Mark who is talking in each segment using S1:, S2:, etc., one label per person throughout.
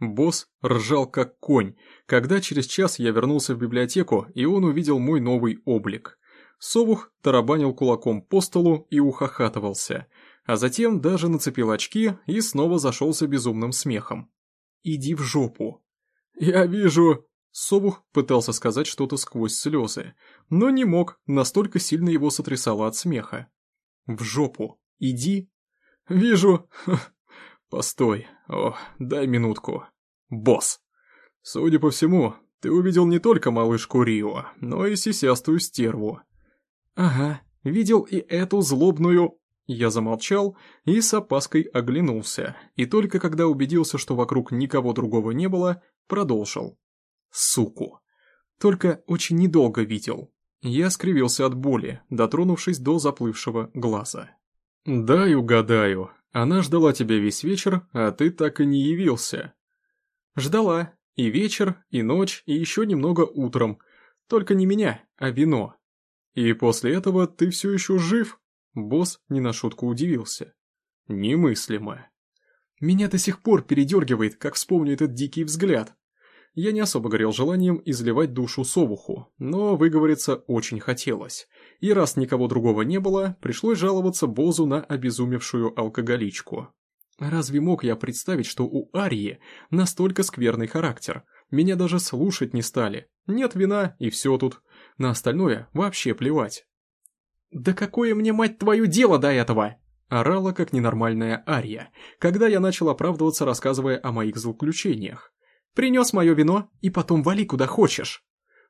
S1: Босс ржал как конь, когда через час я вернулся в библиотеку, и он увидел мой новый облик. Совух тарабанил кулаком по столу и ухахатывался, а затем даже нацепил очки и снова зашелся безумным смехом. «Иди в жопу!» «Я вижу...» Совух пытался сказать что-то сквозь слезы, но не мог, настолько сильно его сотрясало от смеха. «В жопу! Иди!» «Вижу...» «Постой, о, дай минутку. Босс!» «Судя по всему, ты увидел не только малышку Рио, но и сисястую стерву». «Ага, видел и эту злобную...» Я замолчал и с опаской оглянулся, и только когда убедился, что вокруг никого другого не было, продолжил. Суку. Только очень недолго видел. Я скривился от боли, дотронувшись до заплывшего глаза. «Дай угадаю, она ждала тебя весь вечер, а ты так и не явился». «Ждала. И вечер, и ночь, и еще немного утром. Только не меня, а вино». «И после этого ты все еще жив?» Босс не на шутку удивился. «Немыслимо». «Меня до сих пор передергивает, как вспомню этот дикий взгляд», я не особо горел желанием изливать душу совуху, но выговориться очень хотелось. И раз никого другого не было, пришлось жаловаться Бозу на обезумевшую алкоголичку. Разве мог я представить, что у Арии настолько скверный характер? Меня даже слушать не стали. Нет вина, и все тут. На остальное вообще плевать. «Да какое мне, мать твою, дело до этого?» Орала, как ненормальная Ария, когда я начал оправдываться, рассказывая о моих злоключениях. Принес мое вино, и потом вали куда хочешь.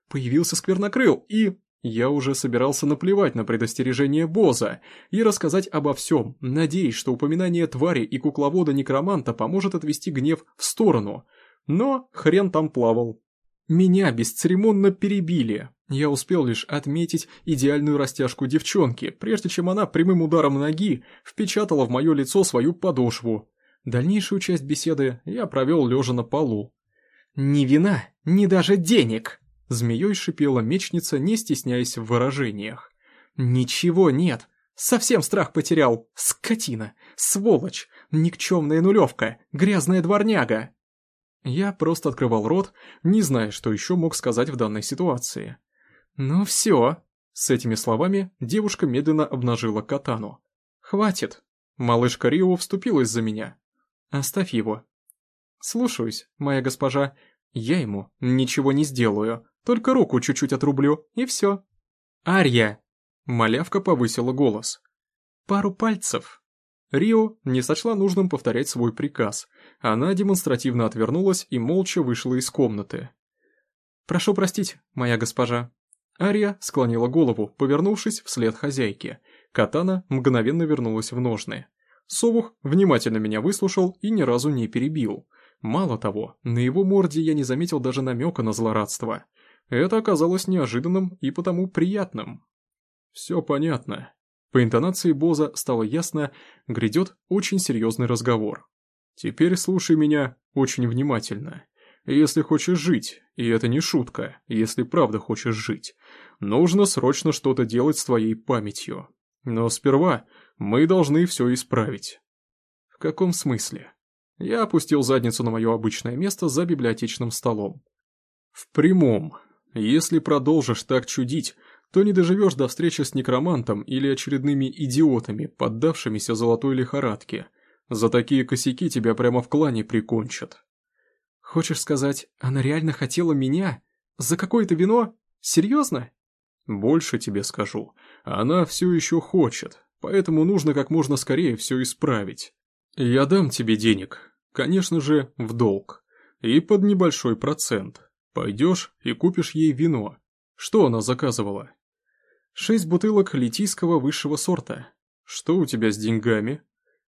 S1: Появился сквернокрыл, и... Я уже собирался наплевать на предостережение Боза и рассказать обо всем, надеясь, что упоминание твари и кукловода-некроманта поможет отвести гнев в сторону. Но хрен там плавал. Меня бесцеремонно перебили. Я успел лишь отметить идеальную растяжку девчонки, прежде чем она прямым ударом ноги впечатала в мое лицо свою подошву. Дальнейшую часть беседы я провел лежа на полу. «Ни вина, ни даже денег!» Змеей шипела мечница, не стесняясь в выражениях. «Ничего нет! Совсем страх потерял! Скотина! Сволочь! Никчемная нулевка! Грязная дворняга!» Я просто открывал рот, не зная, что еще мог сказать в данной ситуации. «Ну все!» С этими словами девушка медленно обнажила катану. «Хватит!» Малышка Рио вступилась за меня. «Оставь его, «Слушаюсь, моя госпожа. Я ему ничего не сделаю, только руку чуть-чуть отрублю, и все». «Арья!» Малявка повысила голос. «Пару пальцев». Рио не сочла нужным повторять свой приказ. Она демонстративно отвернулась и молча вышла из комнаты. «Прошу простить, моя госпожа». Ария склонила голову, повернувшись вслед хозяйке. Катана мгновенно вернулась в ножны. Совух внимательно меня выслушал и ни разу не перебил. Мало того, на его морде я не заметил даже намека на злорадство. Это оказалось неожиданным и потому приятным. Все понятно. По интонации Боза стало ясно, грядет очень серьезный разговор. Теперь слушай меня очень внимательно. Если хочешь жить, и это не шутка, если правда хочешь жить, нужно срочно что-то делать с твоей памятью. Но сперва мы должны все исправить. В каком смысле? Я опустил задницу на мое обычное место за библиотечным столом. В прямом. Если продолжишь так чудить, то не доживешь до встречи с некромантом или очередными идиотами, поддавшимися золотой лихорадке. За такие косяки тебя прямо в клане прикончат. Хочешь сказать, она реально хотела меня? За какое-то вино? Серьезно? Больше тебе скажу. Она все еще хочет, поэтому нужно как можно скорее все исправить. Я дам тебе денег, Конечно же, в долг. И под небольшой процент. Пойдешь и купишь ей вино. Что она заказывала? Шесть бутылок литийского высшего сорта. Что у тебя с деньгами?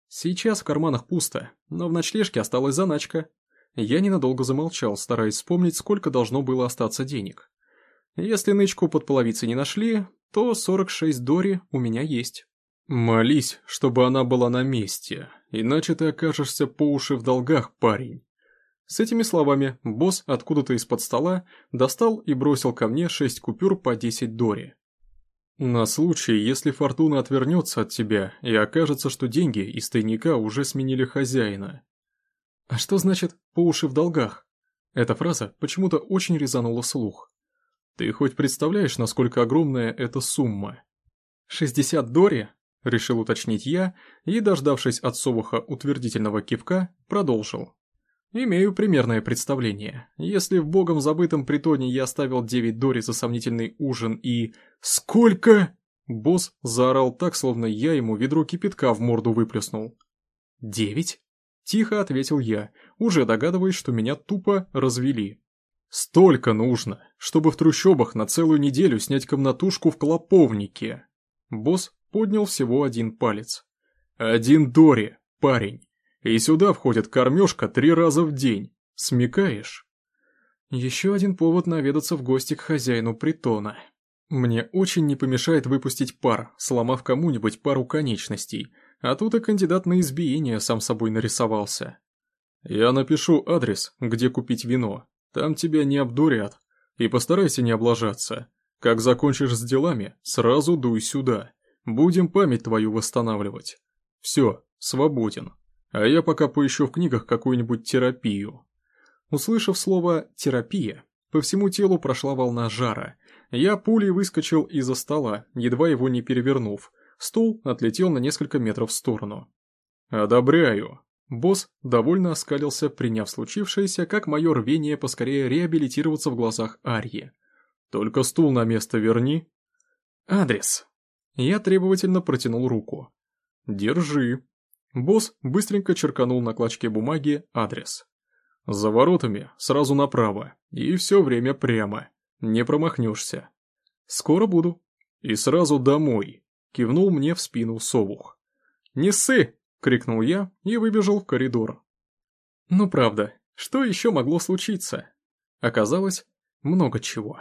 S1: Сейчас в карманах пусто, но в ночлежке осталась заначка. Я ненадолго замолчал, стараясь вспомнить, сколько должно было остаться денег. Если нычку под половицей не нашли, то 46 дори у меня есть. Молись, чтобы она была на месте, иначе ты окажешься по уши в долгах, парень. С этими словами босс откуда-то из-под стола достал и бросил ко мне шесть купюр по 10 дори. На случай, если фортуна отвернется от тебя и окажется, что деньги из тайника уже сменили хозяина. А что значит «по уши в долгах»? Эта фраза почему-то очень резанула слух. Ты хоть представляешь, насколько огромная эта сумма? 60 дори? Решил уточнить я и, дождавшись от Совуха утвердительного кивка, продолжил. Имею примерное представление. Если в богом забытом притоне я оставил 9 дори за сомнительный ужин и... Сколько? Босс заорал так, словно я ему ведро кипятка в морду выплеснул. «Девять?» Тихо ответил я, уже догадываясь, что меня тупо развели. «Столько нужно, чтобы в трущобах на целую неделю снять комнатушку в Клоповнике!» Босс поднял всего один палец. «Один Дори, парень, и сюда входит кормежка три раза в день. Смекаешь?» Еще один повод наведаться в гости к хозяину притона. Мне очень не помешает выпустить пар, сломав кому-нибудь пару конечностей, а тут и кандидат на избиение сам собой нарисовался. Я напишу адрес, где купить вино. Там тебя не обдурят. И постарайся не облажаться. Как закончишь с делами, сразу дуй сюда. Будем память твою восстанавливать. Все, свободен. А я пока поищу в книгах какую-нибудь терапию. Услышав слово «терапия», по всему телу прошла волна жара. Я пулей выскочил из-за стола, едва его не перевернув, Стул отлетел на несколько метров в сторону. «Одобряю». Босс довольно оскалился, приняв случившееся, как мое рвение поскорее реабилитироваться в глазах Арьи. «Только стул на место верни». «Адрес». Я требовательно протянул руку. «Держи». Босс быстренько черканул на клочке бумаги адрес. «За воротами, сразу направо, и все время прямо. Не промахнешься». «Скоро буду». «И сразу домой» кивнул мне в спину совух. «Не ссы!» — крикнул я и выбежал в коридор. Ну правда, что еще могло случиться? Оказалось, много чего.